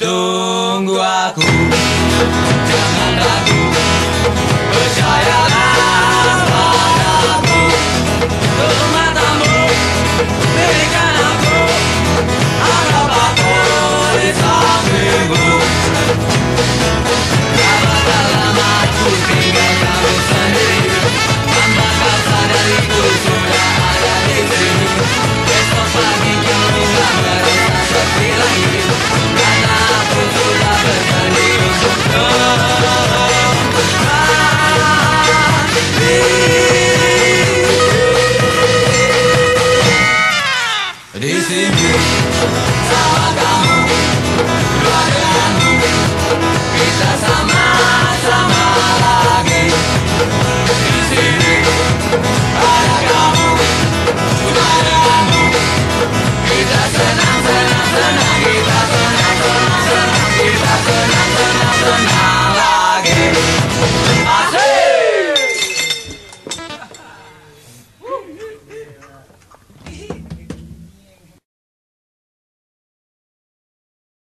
둥과 구 kembali Di sini